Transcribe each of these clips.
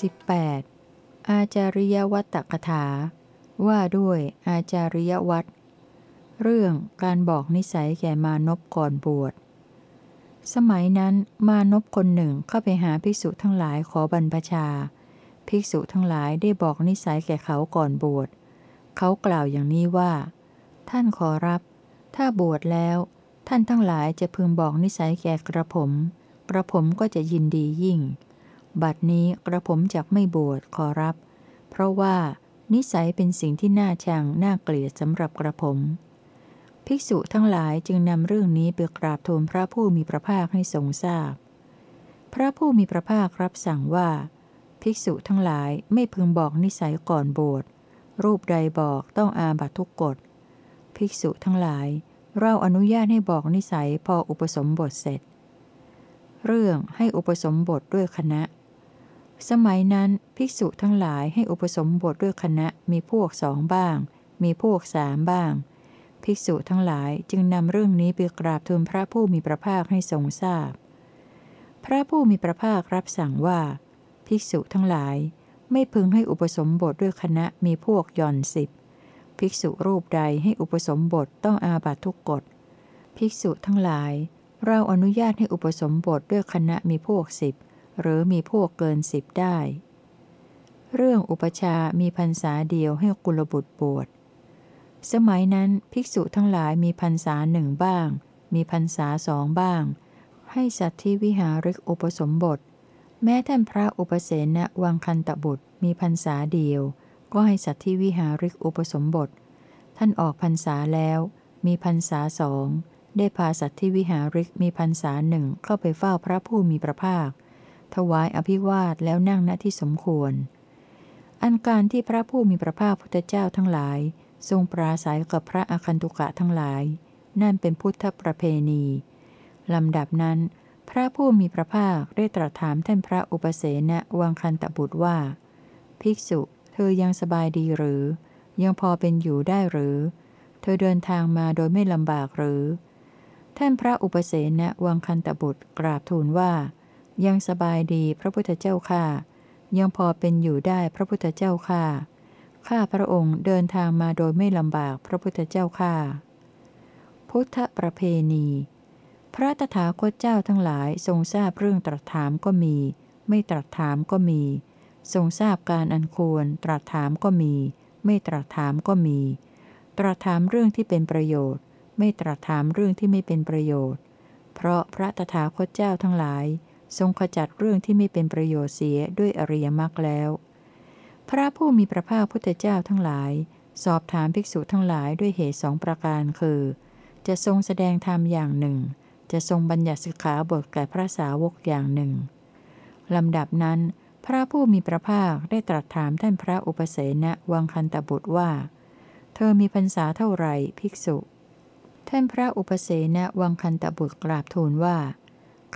18. อาจาริยวัตตกถา ว่าด้วยอาจาริยวัตเรื่องการบอกนิสัยแก่มานพก่อนบวช สมัยนั้นมานพคนหนึ่งเข้าไปหาภิกษุทั้งหลายขอบรรพชา ภิกษุทั้งหลายได้บอกนิสัยแก่เขาก่อนบวช เขากล่าวอย่างนี้ว่า ท่านขอรับ ถ้าบวชแล้ว ท่านทั้งหลายจะพึงบอกนิสัยแก่กระผม กระผมก็จะยินดียิ่ง บัดนี้กระผมจักไม่บวชขอรับ เพราะว่านิสัยเป็นสิ่งที่น่าชังน่าเกลียดสำหรับกระผม ภิกษุทั้งหลายจึงนำเรื่องนี้ไปกราบทูลพระผู้มีพระภาคให้ทรงทราบพพระผู้มีพระภาครับสั่งว่า ภิกษุทั้งหลายไม่พึงบอกนิสัยก่อนบวชรูปใดบอกต้องอาบัตทุกกฎ ภิกษุทั้งหลาย เราอนุญาตให้บอกนิสัยพออุปสมบทเสร็จ เรื่องให้อุปสมบทด้วยคณะ สมัยนั้นภิกษุทั้งหลายให้อุปสมบทด้วยคณะมีพวกสองบ้าง มีพวกสามบ้าง ภิกษุทั้งหลายจึงนำเรื่องนี้ไปกราบทูลพระผู้มีพระภาคให้ทรงทราบพพระผู้มีพระภาครับสั่งว่า ภิกษุทั้งหลาย ไม่พึงให้อุปสมบทด้วยคณะมีพวกย่อนสิบภิกษุรูปใดให้อุปสมบทต้องอาบัตทุกกฎภิกษุทั้งหลาย เราอนุญาตให้อุปสมบทด้วยคณะมีพวกสิบ หรือมีพวกเกินสิบได้ เรื่องอุปชามีพรรษาเดียวให้กุลบุตรบวช สมัยนั้นภิกษุทั้งหลายมีพรรษาหนึ่งบ้าง มีพรรษาสองบ้าง ให้สัตว์ที่วิหาริกอุปสมบท แม้ท่านพระอุปเสนวังคันตบุตรมีพรรษาเดียว ก็ให้สัตว์ที่วิหาริกอุปสมบท ท่านออกพรรษาแล้ว มีพรรษาสองได้พาสัตว์ที่วิหาริกมีพรรษาหนึ่งเข้าไปเฝ้าพระผู้มีพระภาค ถวายอภิวาทแล้วนั่งณที่สมควร อันการที่พระผู้มีพระภาคพุทธเจ้าทั้งหลาย ทรงปราศัยกับพระอคันตุกะทั้งหลาย นั่นเป็นพุทธประเพณีลำดับนั้น พระผู้มีพระภาคได้ตรัสถามท่านพระอุปเสนวังคันตบุตรว่า ภิกษุเธอยังสบายดีหรือ ยังพอเป็นอยู่ได้หรือ เธอเดินทางมาโดยไม่ลำบากหรือ ท่านพระอุปเสนวังคันตบุตรกราบทูลว่า ยังสบายดีพระพุทธเจ้าข้ายังพอเป็นอยู่ได้พระพุทธเจ้าข้าข้าพระองค์เดินทางมาโดยไม่ลำบากพระพุทธเจ้าข้าพุทธประเพณี พระตถาคตเจ้าทั้งหลายทรงทราบเรื่องตรัสถามก็มี ไม่ตรัสถามก็มี ทรงทราบการอันควรตรัสถามก็มี ไม่ตรัสถามก็มี ตรัสถามเรื่องที่เป็นประโยชน์ ไม่ตรัสถามเรื่องที่ไม่เป็นประโยชน์ เพราะพระตถาคตเจ้าทั้งหลาย ทรงขจัดเรื่องที่ไม่เป็นประโยชน์เสียด้วยอริยมรรคแล้ว พระผู้มีพระภาคพุทธเจ้าทั้งหลาย สอบถามภิกษุทั้งหลายด้วยเหตุสองประการคือ จะทรงแสดงธรรมอย่างหนึ่ง จะทรงบัญญัติสิกขาบทแก่พระสาวกอย่างหนึ่งลำดับนั้น พระผู้มีพระภาคได้ตรัสถามท่านพระอุปเสนวังคันตบุตรว่า เธอมีพรรษาเท่าไหร่ภิกษุ ท่านพระอุปเสนวังคันตบุตรกราบทูลว่า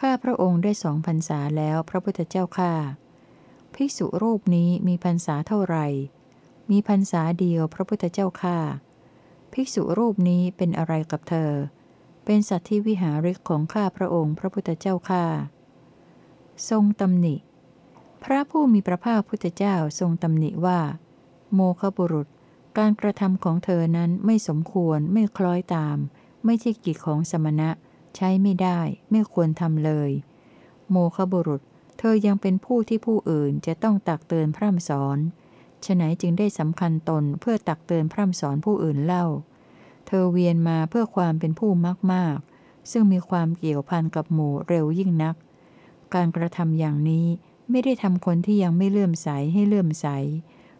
ข้าพระองค์ได้สองพรรษาแล้วพระพุทธเจ้าข้าภิกษุรูปนี้มีพรรษาเท่าไหร่ มีพรรษาเดียวพระพุทธเจ้าข้าภิกษุรูปนี้เป็นอะไรกับเธอ เป็นสัตว์ที่วิหาริกของข้าพระองค์พระพุทธเจ้าข้าทรงตำหนิ พระผู้มีพระภาคพุทธเจ้าทรงตำหนิว่า โมคบุรุษ การกระทำของเธอนั้นไม่สมควรไม่คล้อยตาม ไม่ใช่กิจของสมณะ ใช้ไม่ได้ ไม่ควรทำเลย โมคบุรุษ เธอยังเป็นผู้ที่ผู้อื่นจะต้องตักเตือนพร่ำสอนฉไหนจึงได้สำคัญตนเพื่อตักเตือนพร่ำสอนผู้อื่นเล่า เธอเวียนมาเพื่อความเป็นผู้มากมากซึ่งมีความเกี่ยวพันกับหมู่เร็วยิ่งนัก การกระทำอย่างนี้ไม่ได้ทำคนที่ยังไม่เลื่อมใสให้เลื่อมใส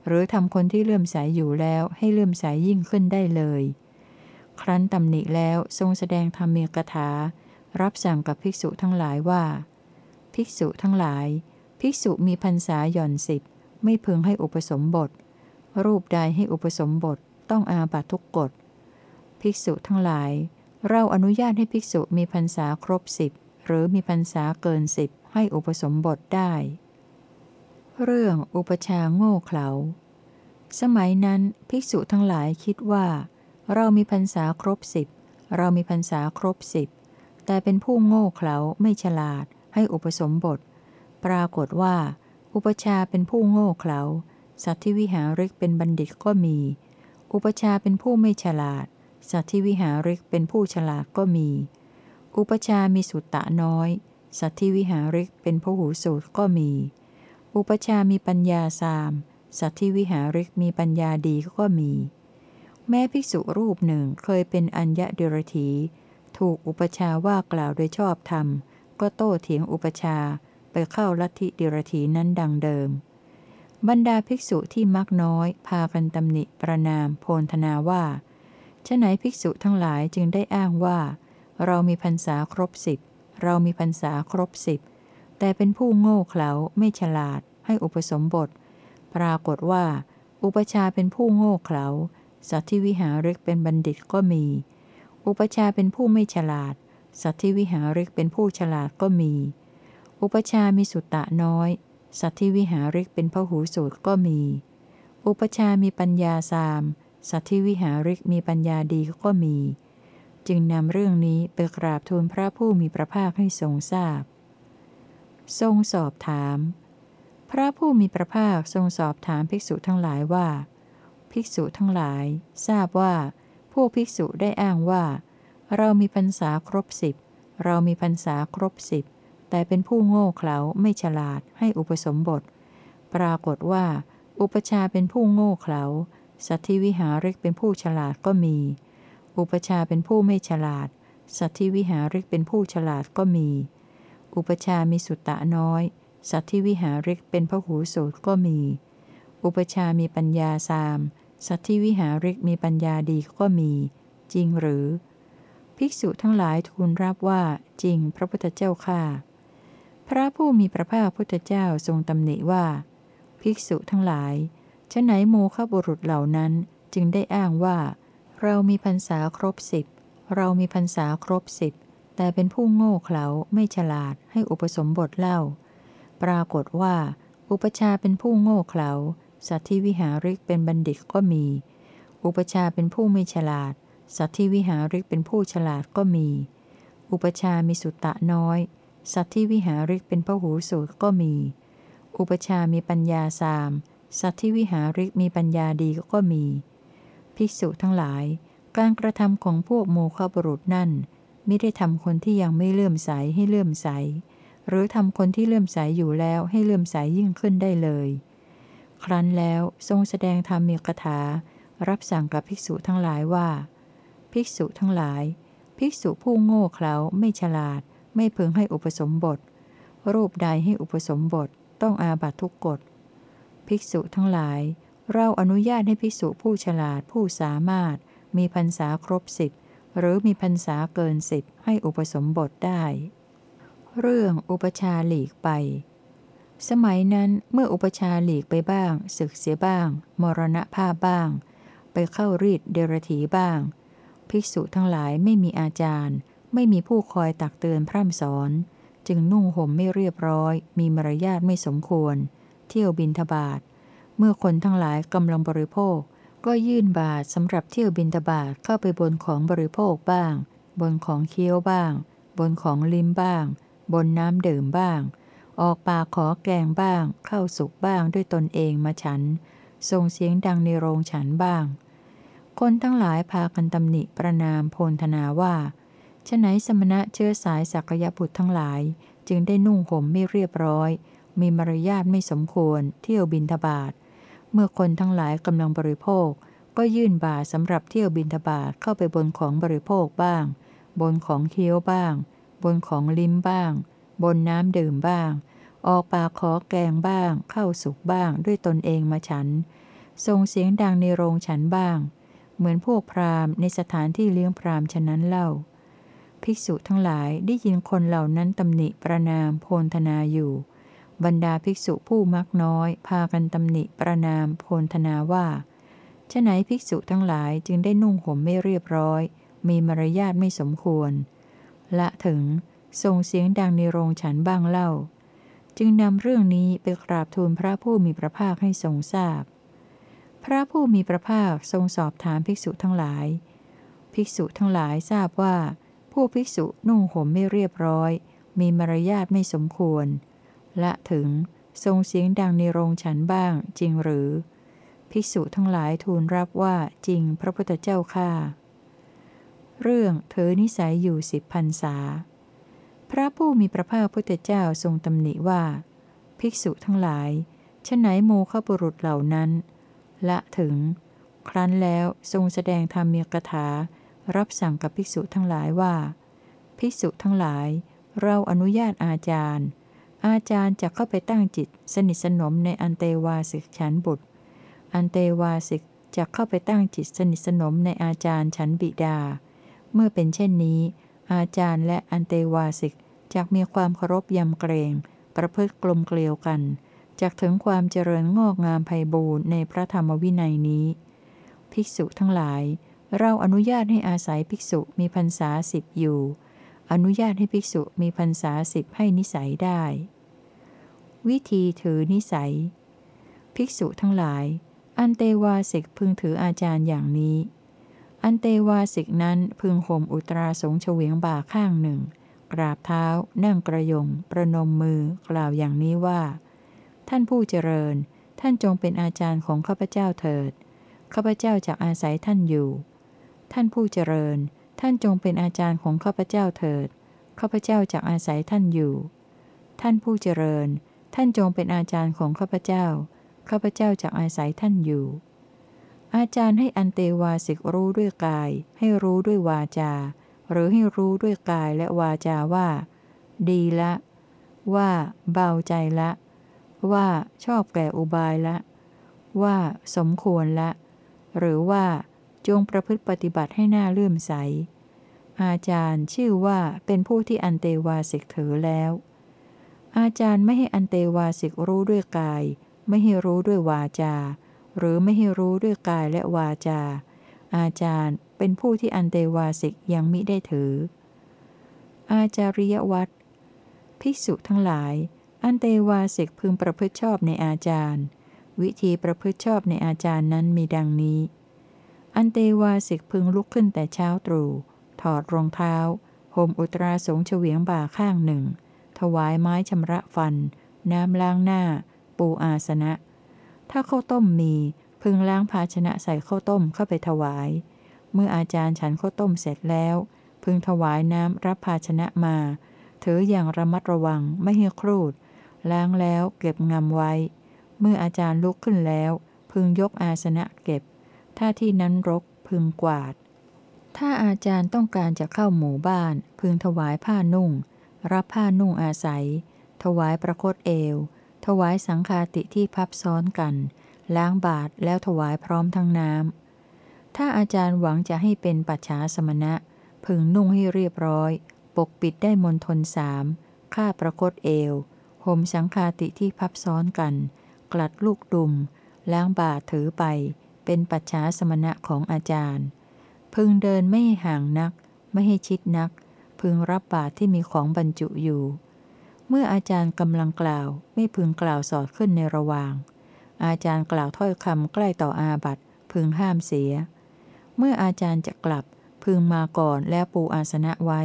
หรือทำคนที่เลื่อมใสอยู่แล้วให้เลื่อมใสยิ่งขึ้นได้เลย ครั้นตำหนิแล้วทรงแสดงธรรมีกถา รับสั่งกับภิกษุทั้งหลายว่า ภิกษุทั้งหลาย ภิกษุมีพรรษาหย่อนสิบไม่พึงให้อุปสมบท รูปใดให้อุปสมบทต้องอาบัตทุกกฎ ภิกษุทั้งหลาย เราอนุญาตให้ภิกษุมีพรรษาครบสิบหรือมีพรรษาเกินสิบให้อุปสมบทได้ เรื่องอุปชาโง่เขลา สมัยนั้นภิกษุทั้งหลายคิดว่า เรามีพรรษาครบสิบเรามีพรรษาครบสิบแต่เป็นผู้โง่เขลาไม่ฉลาด ให้อุปสมบท ปรากฏว่า อุปชาเป็นผู้โง่เขลาสัตว์ที่วิหาริกเป็นบัณฑิตก็มี อุปชาเป็นผู้ไม่ฉลาด สัตว์ที่วิหาริกเป็นผู้ฉลาดก็มี อุปชามีสุตตะน้อย สัตว์ที่วิหาริกเป็นผู้หูสูตรก็มี อุปชามีปัญญาสาม สัตว์ที่วิหาริกมีปัญญาดีก็มี แม้ภิกษุรูปหนึ่งเคยเป็นอัญญะเดรถีถูกอุปชาว่ากล่าวโดยชอบธรรม ก็โต้เถียงอุปชาไปเข้าลัทธิเดรถีนั้นดังเดิม บรรดาภิกษุที่มักน้อย พากันตำหนิประนามโพนธนาว่าฉไหนภิกษุทั้งหลายจึงได้อ้างว่า เรามีพรรษาครบสิบเรามีพรรษาครบสิบแต่เป็นผู้โง่เขลาไม่ฉลาด ให้อุปสมบท ปรากฏว่า อุปชาเป็นผู้โง่เขลา สัตว์ที่วิหาริกเป็นบัณฑิตก็มี อุปชาเป็นผู้ไม่ฉลาด สัตว์ที่วิหาริกเป็นผู้ฉลาดก็มี อุปชามีสุตตะน้อย สัตว์ที่วิหาริกเป็นพหูสูตรก็มี อุปชามีปัญญาสาม สัตว์ที่วิหาริกมีปัญญาดีก็มี จึงนำเรื่องนี้ไปกราบทูลพระผู้มีพระภาคให้ทรงทราบ ทรงสอบถาม พระผู้มีพระภาคทรงสอบถามภิกษุทั้งหลายว่า ภิกษุทั้งหลาย ทราบว่า พวกภิกษุได้อ้างว่า เรามีพรรษาครบสิบเรามีพรรษาครบสิบแต่เป็นผู้โง่เขลาไม่ฉลาดให้อุปสมบท ปรากฏว่า อุปชาเป็นผู้โง่เขลาสัตธิวิหาริกเป็นผู้ฉลาดก็มี อุปชาเป็นผู้ไม่ฉลาด สัตธิวิหาริกเป็นผู้ฉลาดก็มี อุปชามีสุตตะน้อย สัตธิวิหาริกเป็นพหูสูตรก็มี อุปชามีปัญญาสาม สัตธิวิหาริกมีปัญญาดีก็มี จริงหรือ ภิกษุทั้งหลายทูลรับว่าจริงพระพุทธเจ้าข้าพระผู้มีพระภาคพุทธเจ้าทรงตำหนิว่า ภิกษุทั้งหลายฉะไหนโมฆะบุรุษเหล่านั้นจึงได้อ้างว่า เรามีพรรษาครบสิบเรามีพรรษาครบสิบแต่เป็นผู้โง่เขลาไม่ฉลาดให้อุปสมบทเล่า ปรากฏว่า อุปชาเป็นผู้โง่เขลา สัตว์ที่วิหาริกเป็นบัณฑิตก็มี อุปชาเป็นผู้ไม่ฉลาด สัตว์ที่วิหาริกเป็นผู้ฉลาดก็มี อุปชามีสุตตะน้อย สัตว์ที่วิหาริกเป็นพหูสูตรก็มี อุปชามีปัญญาสาม สัตว์ที่วิหาริกมีปัญญาดีก็มี ภิกษุทั้งหลาย การกระทำของพวกโมฆะบุรุษนั่นไม่ได้ทำคนที่ยังไม่เลื่อมใสให้เลื่อมใส หรือทำคนที่เลื่อมใสอยู่แล้วให้เลื่อมใสยิ่งขึ้นได้เลย ครั้นแล้วทรงแสดงธรรมมีคาถา รับสั่งกับภิกษุทั้งหลายว่า ภิกษุทั้งหลาย ภิกษุผู้โง่เขลาไม่ฉลาด ไม่พึงให้อุปสมบท รูปใดให้อุปสมบทต้องอาบัตทุกกฎ ภิกษุทั้งหลาย เราอนุญาตให้ภิกษุผู้ฉลาดผู้สามารถ มีพรรษาครบสิบหรือมีพรรษาเกินสิบให้อุปสมบทได้ เรื่องอุปชาหลีกไป สมัยนั้นเมื่ออุปชาหลีกไปบ้าง ศึกเสียบ้าง มรณภาพบ้าง ไปเข้ารีดเดรถีบ้าง ภิกษุทั้งหลายไม่มีอาจารย์ ไม่มีผู้คอยตักเตือนพร่ำสอน จึงนุ่งห่มไม่เรียบร้อย มีมารยาทไม่สมควร เที่ยวบินทบาทเมื่อคนทั้งหลายกำลังบริโภค ก็ยื่นบาทสำหรับเที่ยวบินทบาทเข้าไปบนของบริโภคบ้าง บนของเคี้ยวบ้าง บนของลิ้มบ้าง บนน้ำดื่มบ้าง ออกปากขอแกงบ้าง เข้าสุกบ้างด้วยตนเองมาฉัน ส่งเสียงดังในโรงฉันบ้าง คนทั้งหลายพากันตำหนิประนามโพนธนาว่าฉะไหนสมณะเชื้อสายสักยบุตรทั้งหลาย จึงได้นุ่งห่มไม่เรียบร้อย มีมารยาทไม่สมควร เที่ยวบินทบาทเมื่อคนทั้งหลายกำลังบริโภค ก็ยื่นบาสำหรับเที่ยวบินทบาทเข้าไปบนของบริโภคบ้าง บนของเคี้ยวบ้าง บนของลิ้มบ้าง บนน้ำดื่มบ้าง ออกปากขอแกงบ้าง เข้าสุกบ้างด้วยตนเองมาฉันส่งเสียงดังในโรงฉันบ้าง เหมือนพวกพราหมณ์ในสถานที่เลี้ยงพราหมณ์ฉะนั้นเล่า ภิกษุทั้งหลายได้ยินคนเหล่านั้นตำหนิประนามโพนธนาอยู่ บรรดาภิกษุผู้มักน้อย พากันตำหนิประนามโพนธนาว่าฉะไหนภิกษุทั้งหลายจึงได้นุ่งห่มไม่เรียบร้อย มีมารยาทไม่สมควร ละถึงส่งเสียงดังในโรงฉันบ้างเล่า จึงนำเรื่องนี้ไปกราบทูลพระผู้มีพระภาคให้ทรงทราบพพระผู้มีพระภาคทรงสอบถามภิกษุทั้งหลาย ภิกษุทั้งหลายทราบว่า ผู้ภิกษุนุ่งห่มไม่เรียบร้อย มีมารยาทไม่สมควร และถึงทรงเสียงดังในโรงฉันบ้างจริงหรือ ภิกษุทั้งหลายทูลรับว่าจริงพระพุทธเจ้าข้าเรื่องเธอนิสัยอยู่สิบพันษา พระผู้มีพระภาคพุทธเจ้าทรงตำหนิว่า ภิกษุทั้งหลายฉไหนโมฆะบุรุษเหล่านั้น ละถึง ครั้นแล้วทรงแสดงธรรมีกถา รับสั่งกับภิกษุทั้งหลายว่า ภิกษุทั้งหลาย เราอนุญาตอาจารย์ อาจารย์จะเข้าไปตั้งจิต สนิทสนมในอันเตวาสิกฉันบุตร อันเตวาสิกจะเข้าไปตั้งจิตสนิทสนมในอาจารย์ฉันบิดา เมื่อเป็นเช่นนี้ อาจารย์และอันเตวาสิกจะมีความเคารพยำเกรง ประพฤติกลมเกลียวกันจากถึงความเจริญงอกงามไพบูรณ์ในพระธรรมวินัยนี้ ภิกษุทั้งหลาย เราอนุญาตให้อาศัยภิกษุมีพรรษาสิบอยู่ อนุญาตให้ภิกษุมีพรรษาสิบให้นิสัยได้ วิธีถือนิสัย ภิกษุทั้งหลาย อันเตวาสิกพึงถืออาจารย์อย่างนี้ อันเตวาสิกนั้นพึงห่มอุตราสงเฉวียงบ่าข้างหนึ่ง กราบเท้า นั่งกระยง ประนมมือกล่าวอย่างนี้ว่า ท่านผู้เจริญ ท่านจงเป็นอาจารย์ของข้าพเจ้าเถิด ข้าพเจ้าจะอาศัยท่านอยู่ ท่านผู้เจริญ ท่านจงเป็นอาจารย์ของข้าพเจ้าเถิด ข้าพเจ้าจะอาศัยท่านอยู่ ท่านผู้เจริญ ท่านจงเป็นอาจารย์ของข้าพเจ้า ข้าพเจ้าจะอาศัยท่านอยู่ อาจารย์ให้อันเตวาสิกรู้ด้วยกาย ให้รู้ด้วยวาจา หรือให้รู้ด้วยกายและวาจาว่า ดีละ ว่า เบาใจละ ว่าชอบแก่อุบายละ ว่า สมควรละ หรือว่า จงประพฤติปฏิบัติให้หน่าเลื่อมใส อาจารย์ชื่อว่าเป็นผู้ที่อันเตวาสิกถือแล้ว อาจารย์ไม่ให้อันเตวาสิกรู้ด้วยกาย ไม่ให้รู้ด้วยวาจา หรือไม่ให้รู้ด้วยกายและวาจา อาจารย์เป็นผู้ที่อันเตวาสิกยังมิได้ถือ อาจาริยวัตรภิกษุทั้งหลาย อันเตวาสิกพึงประพฤติชอบในอาจารย์ วิธีประพฤติชอบในอาจารย์นั้นมีดังนี้ อันเตวาสิกพึงลุกขึ้นแต่เช้าตรู่ถอดรองเท้าห่มอุตราสงเฉวียงบ่าข้างหนึ่ง ถวายไม้ชำระฟัน น้ำล้างหน้า ปูอาสนะ ถ้าข้าวต้มมี พึงล้างภาชนะใส่ข้าวต้มเข้าไปถวาย เมื่ออาจารย์ฉันข้าวต้มเสร็จแล้ว พึงถวายน้ำรับภาชนะมา ถืออย่างระมัดระวังไม่ให้ครูด ล้างแล้วเก็บงำไว้ เมื่ออาจารย์ลุกขึ้นแล้ว พึงยกอาสนะเก็บ ถ้าที่นั้นรกพึงกวาด ถ้าอาจารย์ต้องการจะเข้าหมู่บ้าน พึงถวายผ้านุ่ง รับผ้านุ่งอาศัย ถวายประคตเอว ถวายสังฆาติที่พับซ้อนกัน ล้างบาทแล้วถวายพร้อมทั้งน้ำ ถ้าอาจารย์หวังจะให้เป็นปัจฉาสมณะ พึงนุ่งให้เรียบร้อย ปกปิดได้มนทนสามข้าประคตเอวห่มสังคาติที่พับซ้อนกัน กลัดลูกดุม ล้างบาทถือไป เป็นปัจฉาสมณะของอาจารย์ พึงเดินไม่ให้ห่างนัก ไม่ให้ชิดนัก พึงรับบาทที่มีของบรรจุอยู่ เมื่ออาจารย์กำลังกล่าว ไม่พึงกล่าวสอดขึ้นในระหว่าง อาจารย์กล่าวถ้อยคำใกล้ต่ออาบัตพึงห้ามเสีย เมื่ออาจารย์จะกลับ พึงมาก่อนแล้วปูอาสนะไว้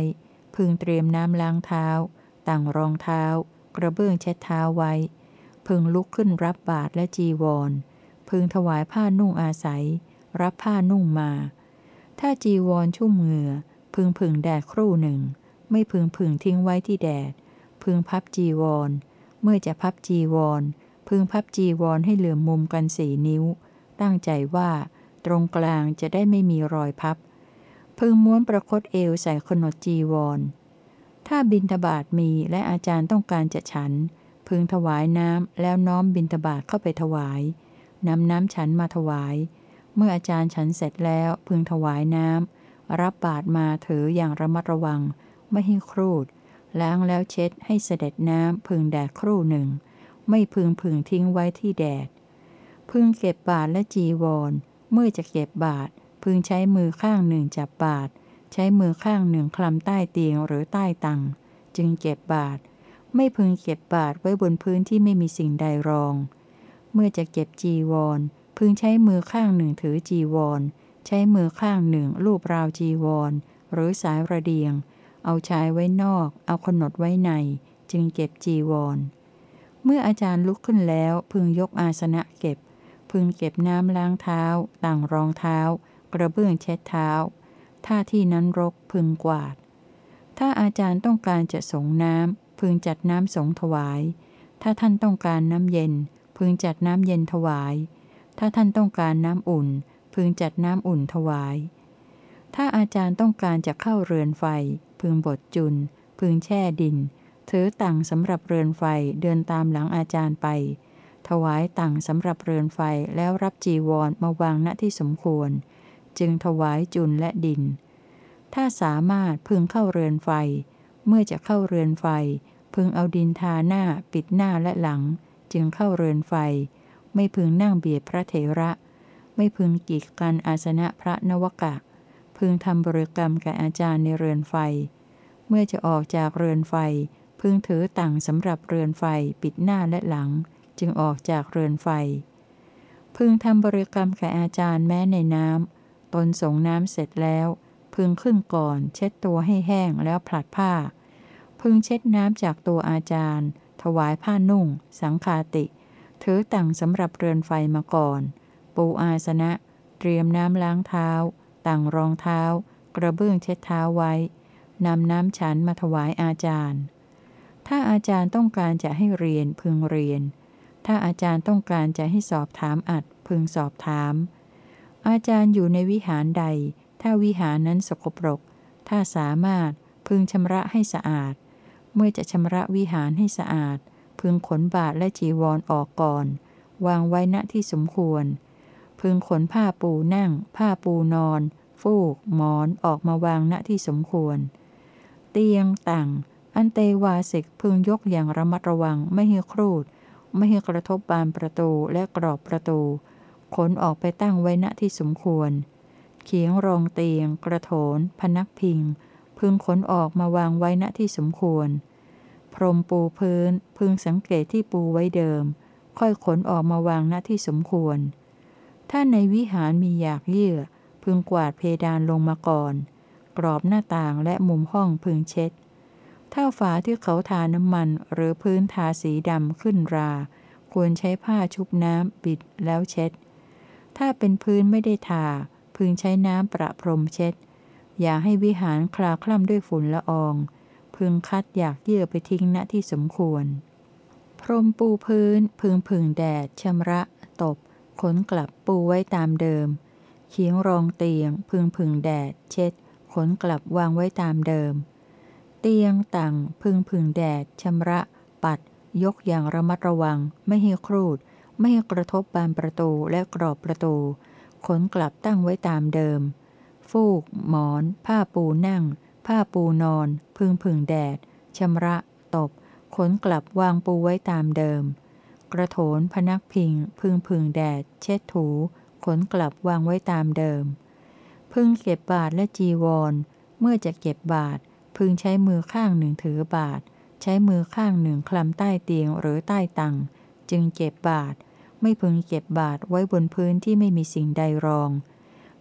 พึงเตรียมน้ำล้างเท้าตั้งรองเท้า กระเบื้องเช็ดเท้าไว้ พึงลุกขึ้นรับบาทและจีวร พึงถวายผ้านุ่งอาศัย รับผ้านุ่งมา ถ้าจีวรชุ่มเหงื่อ พึงผึ่งแดดครู่หนึ่ง ไม่พึงผึ่งทิ้งไว้ที่แดด พึงพับจีวร เมื่อจะพับจีวร พึงพับจีวรให้เหลื่อมมุมกันสี่นิ้ว ตั้งใจว่า ตรงกลางจะได้ไม่มีรอยพับ พึงม้วนประคตเอวใส่ขนดจีวร ถ้าบินทบาทมีและอาจารย์ต้องการจะฉัน พึงถวายน้ำแล้วน้อมบินทบาทเข้าไปถวายนำน้ำฉันมาถวาย เมื่ออาจารย์ฉันเสร็จแล้วพึงถวายน้ำรับบาทมาถืออย่างระมัดระวัง ไม่ให้ครูด ล้างแล้วเช็ดให้เสด็จน้ำพึงแดดครู่หนึ่ง ไม่พึงพึงทิ้งไว้ที่แดด พึงเก็บบาทและจีวร เมื่อจะเก็บบาท พึงใช้มือข้างหนึ่งจับบาท ใช้มือข้างหนึ่งคลำใต้เตียงหรือใต้ตังจึงเก็บบาท ไม่พึงเก็บบาทไว้บนพื้นที่ไม่มีสิ่งใดรอง เมื่อจะเก็บจีวร พึงใช้มือข้างหนึ่งถือจีวร ใช้มือข้างหนึ่งลูบราวจีวร หรือสายระเดียง เอาชายไว้นอก เอาขนดไว้ใน จึงเก็บจีวร เมื่ออาจารย์ลุกขึ้นแล้วพึงยกอาสนะเก็บ พึงเก็บน้ำล้างเท้า ต่างรองเท้า กระเบื้องเช็ดเท้า ถ้าที่นั้นรกพึงกวาด ถ้าอาจารย์ต้องการจะสงน้ำพึงจัดน้ำสงถวาย ถ้าท่านต้องการน้ำเย็น พึงจัดน้ำเย็นถวาย ถ้าท่านต้องการน้ำอุ่น พึงจัดน้ำอุ่นถวาย ถ้าอาจารย์ต้องการจะเข้าเรือนไฟ พึงบดจุน พึงแช่ดิน ถือตังสำหรับเรือนไฟเดินตามหลังอาจารย์ไป ถวายตังสำหรับเรือนไฟแล้วรับจีวรมาวางณที่สมควร จึงถวายจุนและดิน ถ้าสามารถพึงเข้าเรือนไฟ เมื่อจะเข้าเรือนไฟ พึงเอาดินทาหน้าปิดหน้าและหลัง จึงเข้าเรือนไฟ ไม่พึงนั่งเบียดพระเถระ ไม่พึงกีดกันอาสนะพระนวกะ พึงทำบริกรรมแก่อาจารย์ในเรือนไฟ เมื่อจะออกจากเรือนไฟ พึงถือตังสำหรับเรือนไฟปิดหน้าและหลัง จึงออกจากเรือนไฟ พึงทำบริกรรมแก่อาจารย์แม้ในน้ำตนส่งน้ำเสร็จแล้ว พึงขึ้นก่อนเช็ดตัวให้แห้งแล้วผลัดผ้า พึงเช็ดน้ำจากตัวอาจารย์ ถวายผ้านุ่ง สังคาติ ถือตังสำหรับเรือนไฟมาก่อน ปูอาสนะ เตรียมน้ำล้างเท้า ตังรองเท้า กระเบื้องเช็ดเท้าไว้นำน้ำฉันมาถวายอาจารย์ ถ้าอาจารย์ต้องการจะให้เรียนพึงเรียน ถ้าอาจารย์ต้องการจะให้สอบถามอัดพึงสอบถาม อาจารย์อยู่ในวิหารใด ถ้าวิหารนั้นสกปรก ถ้าสามารถพึงชำระให้สะอาด เมื่อจะชำระวิหารให้สะอาด พึงขนบาทและจีวรอออกก่อน วางไว้ณที่สมควร พึงขนผ้าปูนั่ง ผ้าปูนอน ฟูก หมอนออกมาวางณที่สมควร เตียงต่างอันเตวาสิกพึงยกอย่างระมัดระวังไม่ให้ครูด ไม่ให้กระทบบานประตูและกรอบประตู ขนออกไปตั้งไว้ณที่สมควร เขียงรองเตียง กระโถน พนักพิง พึงขนออกมาวางไว้ณที่สมควร พรมปูพื้นพึงสังเกตที่ปูไว้เดิม ค่อยขนออกมาวางณที่สมควร ถ้าในวิหารมีอยากเยื่อ พึงกวาดเพดานลงมาก่อน กรอบหน้าต่างและมุมห้องพึงเช็ด ถ้าฝาที่เขาทาน้ำมันหรือพื้นทาสีดำขึ้นรา ควรใช้ผ้าชุบน้ำปิดแล้วเช็ด ถ้าเป็นพื้นไม่ได้ทา พึงใช้น้ำประพรมเช็ด อย่าให้วิหารคลาคล่ำด้วยฝุ่นละออง พึงคัดอยากเยื่อไปทิ้งณที่สมควร พรมปูพื้นพึงผึ่งแดดชำระ ตบ ขนกลับปูไว้ตามเดิม เขียงรองเตียง พึงผึ่งแดด เช็ด ขนกลับวางไว้ตามเดิม เตียงต่างพึงผึ่งแดดชำระ ปัด ยกอย่างระมัดระวัง ไม่ให้ครูด ไม่ให้กระทบบานประตูและกรอบประตู ขนกลับตั้งไว้ตามเดิม ฟูก หมอน ผ้าปูนั่ง ผ้าปูนอน พึงผึ่งแดดชำระ ตบ ขนกลับวางปูไว้ตามเดิม กระโถนพนักพิง พึงผึ่งแดด เช็ดถู ขนกลับวางไว้ตามเดิม พึงเก็บบาทและจีวร เมื่อจะเก็บบาท พึงใช้มือข้างหนึ่งถือบาท ใช้มือข้างหนึ่งคลำใต้เตียงหรือใต้ตังจึงเก็บบาท ไม่พึงเก็บบาทไว้บนพื้นที่ไม่มีสิ่งใดรอง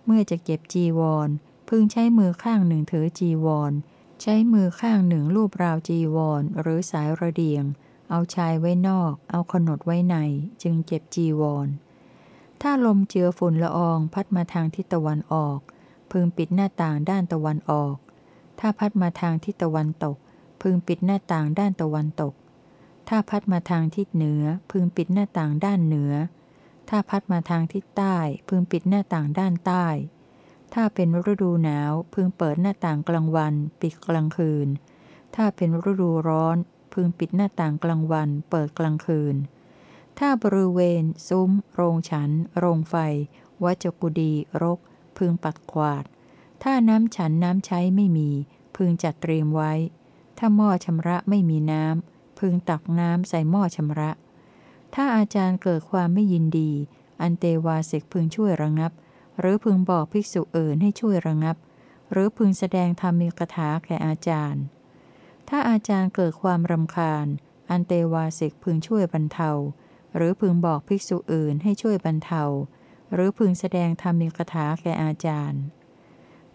เมื่อจะเก็บจีวร พึงใช้มือข้างหนึ่งถือจีวร ใช้มือข้างหนึ่งลูบราวจีวรหรือสายระเดียง เอาชายไว้นอก เอาขนดไว้ใน จึงเก็บจีวร ถ้าลมเจือฝุ่นละอองพัดมาทางทิศตะวันออก พึงปิดหน้าต่างด้านตะวันออก ถ้าพัดมาทางทิศตะวันตก พึงปิดหน้าต่างด้านตะวันตก ถ้าพัดมาทางทิศเหนือ พึงปิดหน้าต่างด้านเหนือ ถ้าพัดมาทางทิศใต้ พึงปิดหน้าต่างด้านใต้ ถ้าเป็นฤดูหนาว พึงเปิดหน้าต่างกลางวัน ปิดกลางคืนถ้าเป็นฤดูร้อน พึงปิดหน้าต่างกลางวัน เปิดกลางคืน ถ้าบริเวณ ซุ้ม โรงฉัน โรงไฟ วัจกุดี รก พึงปัดกวาด ถ้าน้ำฉันน้ำใช้ไม่มี พึงจัดเตรียมไว้ ถ้าหม้อชำระไม่มีน้ำ พึงตักน้ำใส่หม้อชำระ ถ้าอาจารย์เกิดความไม่ยินดี อันเตวาสิกพึงช่วยระงับ หรือพึงบอกภิกษุอื่นให้ช่วยระงับ หรือพึงแสดงธรรมีกถาแก่อาจารย์ ถ้าอาจารย์เกิดความรำคาญ อันเตวาสิกพึงช่วยบรรเทา หรือพึงบอกภิกษุอื่นให้ช่วยบรรเทา หรือพึงแสดงธรรมีกถาแก่อาจารย์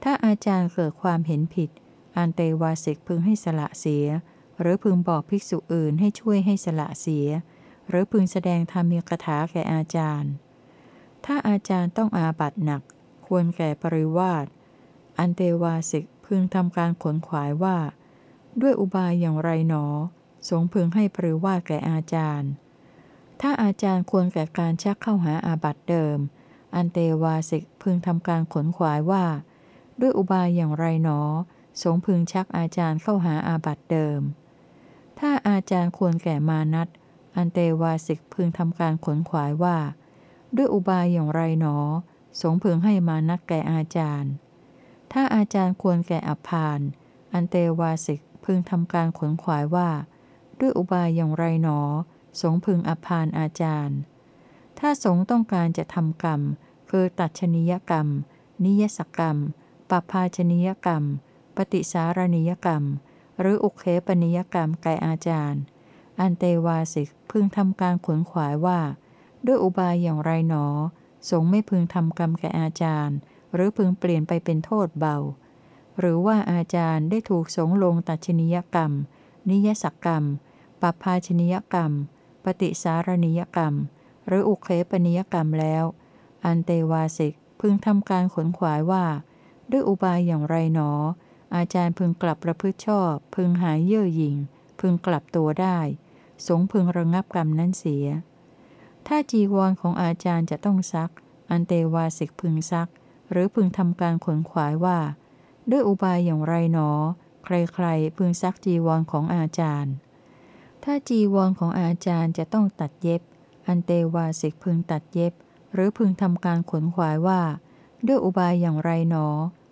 ถ้าอาจารย์เกิดความเห็นผิด อันเตวาสิกพึงให้สละเสีย หรือพึงบอกภิกษุอื่นให้ช่วยให้สละเสีย หรือพึงแสดงธรรมีกถาแก่อาจารย์ ถ้าอาจารย์ต้องอาบัตหนัก ควรแก่ปริวาสอันเตวาสิกพึงทำการขนขวายว่า ด้วยอุบายอย่างไรหนอ สงพึงให้ปริวาสแก่อาจารย์ ถ้าอาจารย์ควรแก่การชักเข้าหาอาบัติเดิม อันเตวาสิกพึงทำการขนขวายว่า ด้วยอุบายอย่างไรหนอ สงพึงชักอาจารย์เข้าหาอาบัติเดิม ถ้าอาจารย์ควรแก่มานัตอันเตวาสิกพึงทำการขนขวายว่า ด้วยอุบายอย่างไรหนอ สงพึงให้มานักแก่อาจารย์ ถ้าอาจารย์ควรแก่อัพานอันเตวาสิก พึงทำการขนขวายว่า ด้วยอุบายอย่างไรหนอ สงพึงอัพานอาจารย์ ถ้าสงต้องการจะทำกรรม คือตัดชนิยกรรม นิยสกรรมปภาชนิยกรรม ปฏิสารณิยกรรม หรืออุเคปนิยกรรมแก่อาจารย์ อันเตวาสิกพึงทำการขวนขวายว่า ด้วยอุบายอย่างไรหนอ สงไม่พึงทำกรรมแก่อาจารย์ หรือพึงเปลี่ยนไปเป็นโทษเบา หรือว่าอาจารย์ได้ถูกสงลงตัชนิยกรรม นิยสกกรรม ปัปภาชนิยกรรม ปฏิสารณิยกรรม หรืออุเคปนิยกรรมแล้ว อันเตวาสิกพึงทำการขนขวายว่า ด้วยอุบายอย่างไรหนอ อาจารย์พึงกลับประพฤติชอบ พึงหายเย่อหยิ่ง พึงกลับตัวได้ สงพึงระงับกรรมนั้นเสีย ถ้าจีวรของอาจารย์จะต้องซัก อันเตวาสิกพึงซัก หรือพึงทำการขนขวายว่า ด้วยอุบายอย่างไรหนอ ใครๆพึงซักจีวรของอาจารย์ ถ้าจีวรของอาจารย์จะต้องตัดเย็บ อันเตวาสิกพึงตัดเย็บ หรือพึงทำการขนขวายว่า ด้วยอุบายอย่างไรหนอ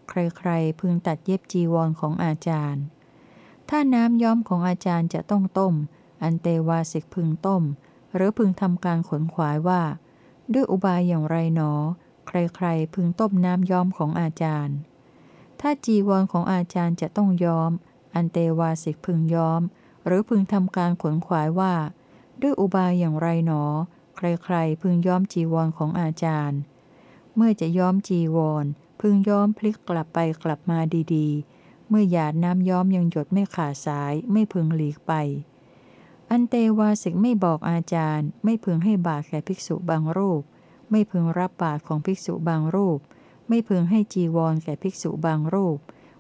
ใครๆพึงตัดเย็บจีวรของอาจารย์ ถ้าน้ำย้อมของอาจารย์จะต้องต้ม อันเตวาสิกพึงต้ม หรือพึงทำการขนขวายว่า ด้วยอุบายอย่างไรหนอ ใครๆพึงต้มน้ำย้อมของอาจารย์ ถ้าจีวรของอาจารย์จะต้องย้อม อันเตวาสิกพึงย้อม หรือพึงทำการขนขวายว่า ด้วยอุบายอย่างไรหนอ ใครๆพึงย้อมจีวรของอาจารย์ เมื่อจะย้อมจีวร พึงย้อมพลิกกลับไปกลับมาดีๆ เมื่อหยาดน้ำย้อมยังหยดไม่ขาดสายไม่พึงหลีกไป อันเตวาสิกไม่บอกอาจารย์ ไม่พึงให้บาตแก่ภิกษุบางรูป ไม่พึงรับบาตของภิกษุบางรูป ไม่พึงให้จีวรแก่ภิกษุบางรูป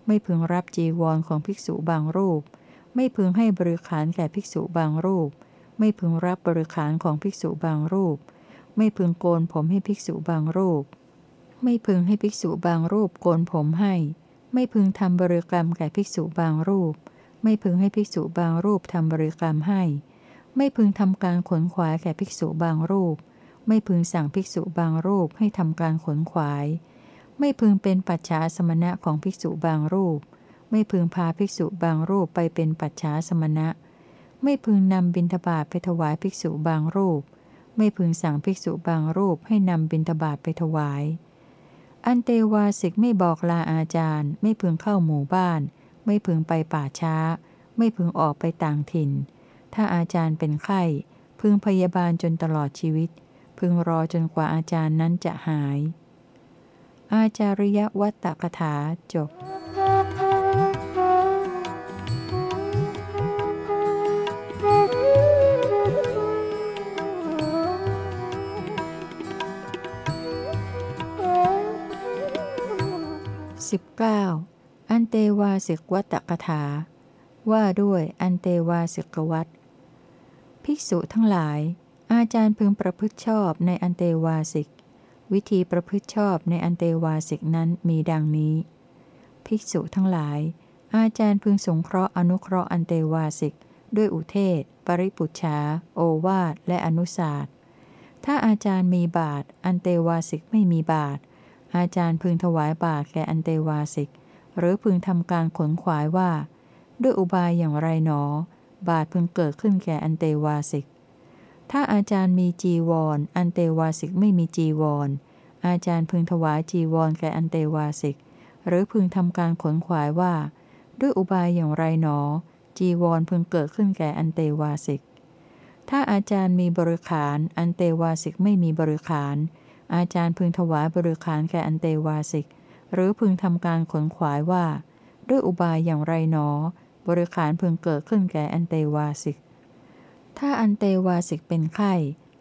ไม่พึงรับจีวรของภิกษุบางรูป ไม่พึงให้บริขารแก่ภิกษุบางรูป ไม่พึงรับบริขารของภิกษุบางรูป ไม่พึงโกนผมให้ภิกษุบางรูป ไม่พึงให้ภิกษุบางรูปโกนผมให้ ไม่พึงทำบริกรรมแก่ภิกษุบางรูป ไม่พึงให้ภิกษุบางรูปทำบริกรรมให้ ไม่พึงทำการขนขวายแก่ภิกษุบางรูป ไม่พึงสั่งภิกษุบางรูปให้ทำการขนขวาย ไม่พึงเป็นปัจฉาสมณะของภิกษุบางรูป ไม่พึงพาภิกษุบางรูปไปเป็นปัจฉาสมณะ ไม่พึงนำบิณฑบาตไปถวายภิกษุบางรูป ไม่พึงสั่งภิกษุบางรูปให้นำบิณฑบาตไปถวาย อันเตวาสิกไม่บอกลาอาจารย์ ไม่พึงเข้าหมู่บ้าน ไม่พึงไปป่าช้า ไม่พึงออกไปต่างถิ่น ถ้าอาจารย์เป็นไข้ พึงพยาบาลจนตลอดชีวิต พึงรอจนกว่าอาจารย์นั้นจะหาย อาจาริยวัตตกถาจบสิบเก้าอันเตวาสิกวัตกถา ว่าด้วยอันเตวาสิกวัตภิกษุทั้งหลาย อาจารย์พึงประพฤติชอบในอันเตวาสิก วิธีประพฤติชอบในอันเตวาสิกนั้นมีดังนี้ ภิกษุทั้งหลาย อาจารย์พึงสงเคราะห์อนุเคราะห์อันเตวาสิก ด้วยอุเทศ ปริปุชาโอวาท และอนุสาสถ้าอาจารย์มีบาท อันเตวาสิกไม่มีบาท อาจารย์พึงถวายบาทแก่อันเตวาสิก หรือพึงทำการขนขวายว่า ด้วยอุบายอย่างไรหนอ บาทพึงเกิดขึ้นแก่อันเตวาสิก ถ้าอาจารย์มีจีวรอันเตวาสิกไม่มีจีวรอาจารย์พึงถวายจีวรแก่อันเตวาสิก หรือพึงทำการขนขวายว่า ด้วยอุบายอย่างไรหนอ จีวรพึงเกิดขึ้นแก่อันเตวาสิก ถ้าอาจารย์มีบริขาร อันเตวาสิกไม่มีบริขาร อาจารย์พึงถวายบริขารแก่อันเตวาสิก หรือพึงทำการขนขวายว่า ด้วยอุบายอย่างไรหนอ บริขารพึงเกิดขึ้นแก่อันเตวาสิก ถ้าอันเตวาสิกเป็นไข้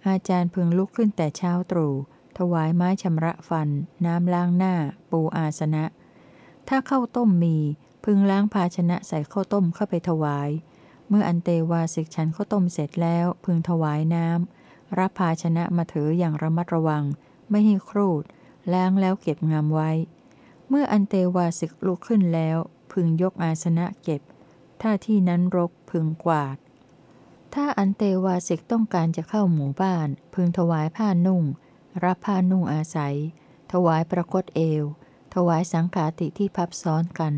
อาจารย์พึงลุกขึ้นแต่เช้าตรู่ ถวายไม้ชำระฟัน น้ำล้างหน้า ปูอาสนะ ถ้าข้าวต้มมี พึงล้างภาชนะใส่ข้าวต้มเข้าไปถวาย เมื่ออันเตวาสิกฉันข้าวต้มเสร็จแล้ว พึงถวายน้ำ รับภาชนะมาถืออย่างระมัดระวัง ไม่ให้ครูด ล้างแล้วเก็บงามไว้ เมื่ออันเตวาสิกลุกขึ้นแล้ว พึงยกอาสนะเก็บ ถ้าที่นั้นรกพึงกวาด ถ้าอันเตวาสิกต้องการจะเข้าหมู่บ้าน พึงถวายผ้านุ่ง รับผ้านุ่งอาศัย ถวายประคตเอว ถวายสังขาติที่พับซ้อนกัน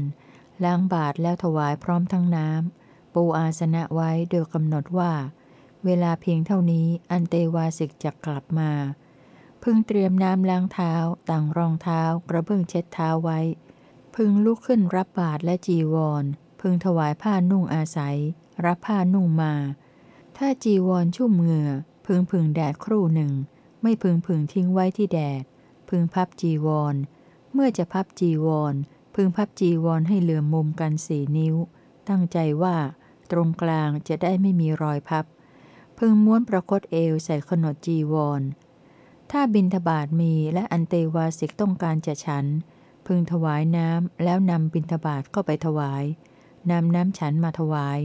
ล้างบาทแล้วถวายพร้อมทั้งน้ำ ปูอาสนะไว้โดยกำหนดว่า เวลาเพียงเท่านี้อันเตวาสิกจะกลับมา พึงเตรียมน้ำล้างเท้า ต่างรองเท้า กระเบื้องเช็ดเท้าไว้ พึงลุกขึ้นรับบาทและจีวร พึงถวายผ้านุ่งอาศัย รับผ้านุ่งมา ถ้าจีวรชุ่มเหงื่อพึงพึงแดดครู่หนึ่ง ไม่พึงพึงทิ้งไว้ที่แดด พึงพับจีวร เมื่อจะพับจีวร พึงพับจีวรให้เหลื่อมมุมกันสี่นิ้ว ตั้งใจว่า ตรงกลางจะได้ไม่มีรอยพับ พึงม้วนประคตเอวใส่ขนดจีวร ถ้าบินทบาทมีและอันเตวาสิกต้องการจะฉัน พึงถวายน้ำแล้วนำบินทบาทเข้าไปถวายนำน้ำฉันมาถวาย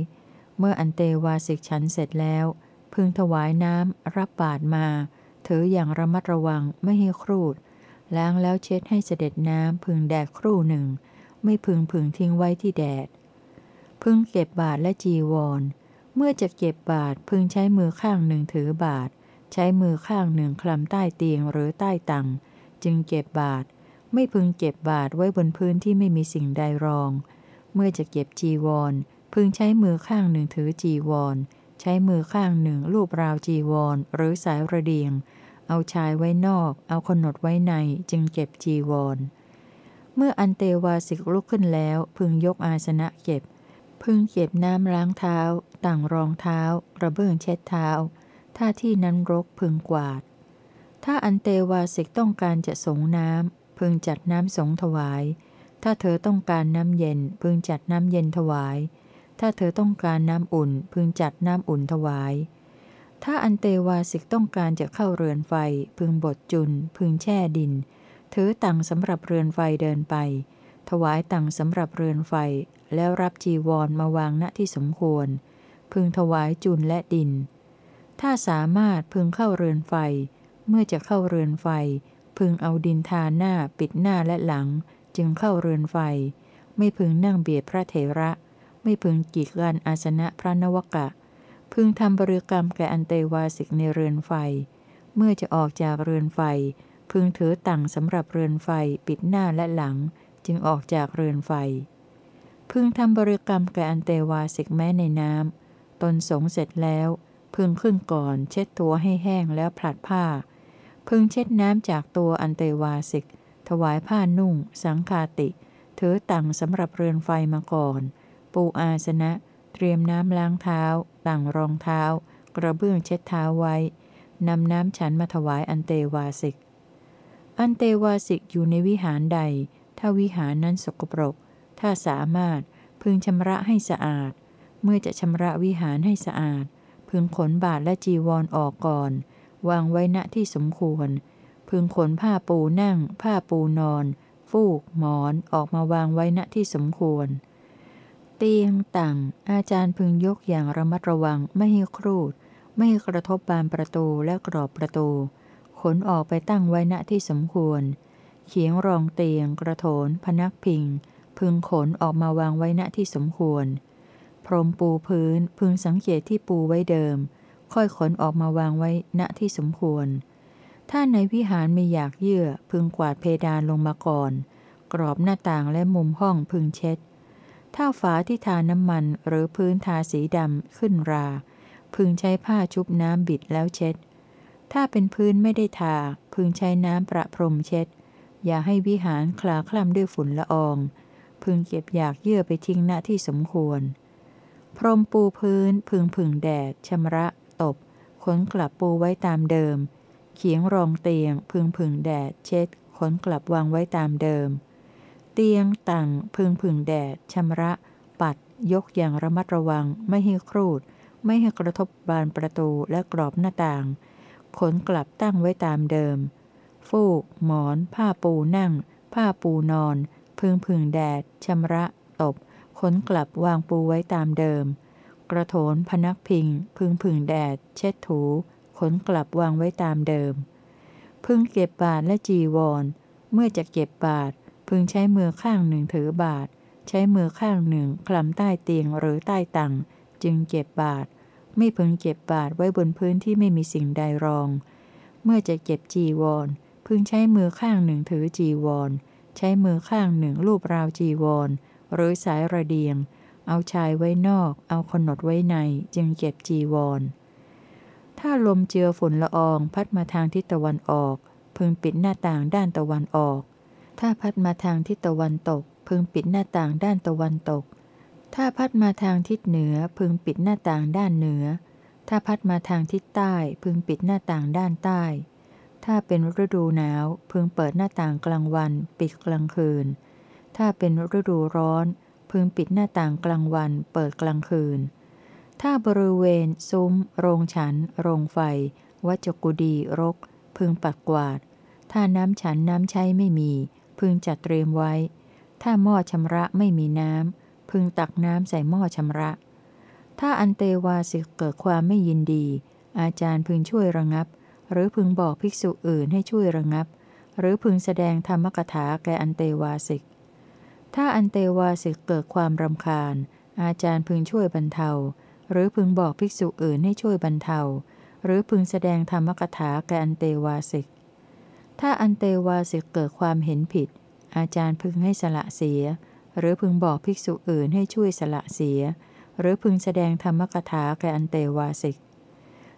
เมื่ออันเตวาสิกฉันเสร็จแล้ว พึงถวายน้ำรับบาทมา ถืออย่างระมัดระวังไม่ให้ครูด ล้างแล้วเช็ดให้เสด็จน้ำพึงแดดครู่หนึ่ง ไม่พึงพึงทิ้งไว้ที่แดด พึงเก็บบาทและจีวร เมื่อจะเก็บบาทพึงใช้มือข้างหนึ่งถือบาทใช้มือข้างหนึ่งคลำใต้เตียงหรือใต้ตังจึงเก็บบาทไม่พึงเก็บบาทไว้บนพื้นที่ไม่มีสิ่งใดรอง เมื่อจะเก็บจีวร พึงใช้มือข้างหนึ่งถือจีวร ใช้มือข้างหนึ่งลูบราวจีวร หรือสายระเดียง เอาชายไว้นอก เอาขนดไว้ในจึงเก็บจีวร เมื่ออันเตวาสิกลุกขึ้นแล้ว พึงยกอาสนะเก็บ พึงเก็บน้ำล้างเท้า ต่างรองเท้า กระเบื้องเช็ดเท้า ถ้าที่นั้นรกพึงกวาด ถ้าอันเตวาสิกต้องการจะสงน้ำพึงจัดน้ำสงถวาย ถ้าเธอต้องการน้ำเย็น พึงจัดน้ำเย็นถวาย ถ้าเธอต้องการน้ำอุ่นพึงจัดน้ำอุ่นถวาย ถ้าอันเตวาสิกต้องการจะเข้าเรือนไฟ พึงบดจุน พึงแช่ดิน ถือตังสำหรับเรือนไฟเดินไป ถวายตังสำหรับเรือนไฟ แล้วรับจีวรมาวางณที่สมควร พึงถวายจุนและดิน ถ้าสามารถพึงเข้าเรือนไฟ เมื่อจะเข้าเรือนไฟ พึงเอาดินทาหน้าปิดหน้าและหลัง จึงเข้าเรือนไฟ ไม่พึงนั่งเบียดพระเถระ ไม่พึงกีดกันอาสนะพระนวกะ พึงทำบริกรรมแก่อันเตวาสิกในเรือนไฟ เมื่อจะออกจากเรือนไฟ พึงถือตังสำหรับเรือนไฟปิดหน้าและหลัง จึงออกจากเรือนไฟ พึงทำบริกรรมแก่อันเตวาสิกแม้ในน้ำตนสงเสร็จแล้ว พึงขึ้นก่อนเช็ดตัวให้แห้งแล้วผลัดผ้า พึงเช็ดน้ำจากตัวอันเตวาสิกถวายผ้านุ่ง สังคาติ ถือตังสำหรับเรือนไฟมาก่อน ปูอาสนะ เตรียมน้ำล้างเท้า ต่างรองเท้า กระเบื้องเช็ดเท้าไว้ นำน้ำฉันมาถวายอันเตวาสิก อันเตวาสิกอยู่ในวิหารใด ถ้าวิหารนั้นสกปรก ถ้าสามารถพึงชำระให้สะอาด เมื่อจะชำระวิหารให้สะอาด พึงขนบาทและจีวรอออกก่อน วางไว้ณที่สมควร พึงขนผ้าปูนั่ง ผ้าปูนอน ฟูก หมอน ออกมาวางไว้ณที่สมควร เตียงต่างอาจารย์พึงยกอย่างระมัดระวังไม่ให้ครูด ไม่ให้กระทบบานประตูและกรอบประตู ขนออกไปตั้งไว้ณที่สมควร เขียงรองเตียง กระโถน พนักพิง พึงขนออกมาวางไว้ณที่สมควร พรมปูพื้นพึงสังเกตที่ปูไว้เดิม ค่อยขนออกมาวางไว้ณที่สมควร ถ้าในวิหารมีอยากเยื่อพึงกวาดเพดานลงมาก่อน กรอบหน้าต่างและมุมห้องพึงเช็ด ถ้าฝาที่ทาน้ำมันหรือพื้นทาสีดำขึ้นรา พึงใช้ผ้าชุบน้ำบิดแล้วเช็ด ถ้าเป็นพื้นไม่ได้ทา พึงใช้น้ำประพรมเช็ด อย่าให้วิหารคลาคล่ำด้วยฝุ่นละออง พึงเก็บอยากเยื่อไปทิ้งณที่สมควร พรมปูพื้นพึงผึ่งแดดชำระ ตบขนกลับปูไว้ตามเดิม เขียงรองเตียงพึงผึ่งแดดเช็ดขนกลับวางไว้ตามเดิม เตียงต่างพึงผึ่งแดดชำระ ปัด ยกอย่างระมัดระวัง ไม่ให้ครูด ไม่ให้กระทบบานประตูและกรอบหน้าต่าง ขนกลับตั้งไว้ตามเดิม ฟูก หมอน ผ้าปูนั่ง ผ้าปูนอน พึงพึงแดดชำระ ตบ ขนกลับวางปูไว้ตามเดิม กระโถนพนักพิง พึงพึงแดด เช็ดถู ขนกลับวางไว้ตามเดิม พึงเก็บบาทและจีวร เมื่อจะเก็บบาท พึงใช้มือข้างหนึ่งถือบาท ใช้มือข้างหนึ่งคลำใต้เตียงหรือใต้ตังจึงเก็บบาท ไม่พึงเก็บบาทไว้บนพื้นที่ไม่มีสิ่งใดรอง เมื่อจะเก็บจีวร พึงใช้มือข้างหนึ่งถือจีวร ใช้มือข้างหนึ่งลูบราวจีวร หรือสายระเดียง เอาชายไว้นอก เอาขนดไว้ในจึงเก็บจีวร ถ้าลมเจือฝุ่นละอองพัดมาทางทิศตะวันออก พึงปิดหน้าต่างด้านตะวันออก ถ้าพัดมาทางทิศตะวันตก พึงปิดหน้าต่างด้านตะวันตก ถ้าพัดมาทางทิศเหนือ พึงปิดหน้าต่างด้านเหนือ ถ้าพัดมาทางทิศใต้ พึงปิดหน้าต่างด้านใต้ ถ้าเป็นฤดูหนาว พึงเปิดหน้าต่างกลางวัน ปิดกลางคืน ถ้าเป็นฤดูร้อน พึงปิดหน้าต่างกลางวัน เปิดกลางคืน ถ้าบริเวณ ซุ้ม โรงฉัน โรงไฟ วัจกุดีรก พึงปัดกวาด ถ้าน้ำฉันน้ำใช้ไม่มี พึงจัดเตรียมไว้ ถ้าหม้อชำระไม่มีน้ำ พึงตักน้ำใส่หม้อชำระ ถ้าอันเตวาสิกเกิดความไม่ยินดี อาจารย์พึงช่วยระงับ หรือพึงบอกภิกษุอื่นให้ช่วยระงับ หรือพึงแสดงธรรมกถาแก่อันเตวาสิก ถ้าอันเตวาสิกเกิดความรำคาญ อาจารย์พึงช่วยบรรเทา หรือพึงบอกภิกษุอื่นให้ช่วยบรรเทา หรือพึงแสดงธรรมกถาแก่อันเตวาสิก ถ้าอันเตวาสิกเกิดความเห็นผิด อาจารย์พึงให้สละเสีย หรือพึงบอกภิกษุอื่นให้ช่วยสละเสีย หรือพึงแสดงธรรมกถาแก่อันเตวาสิก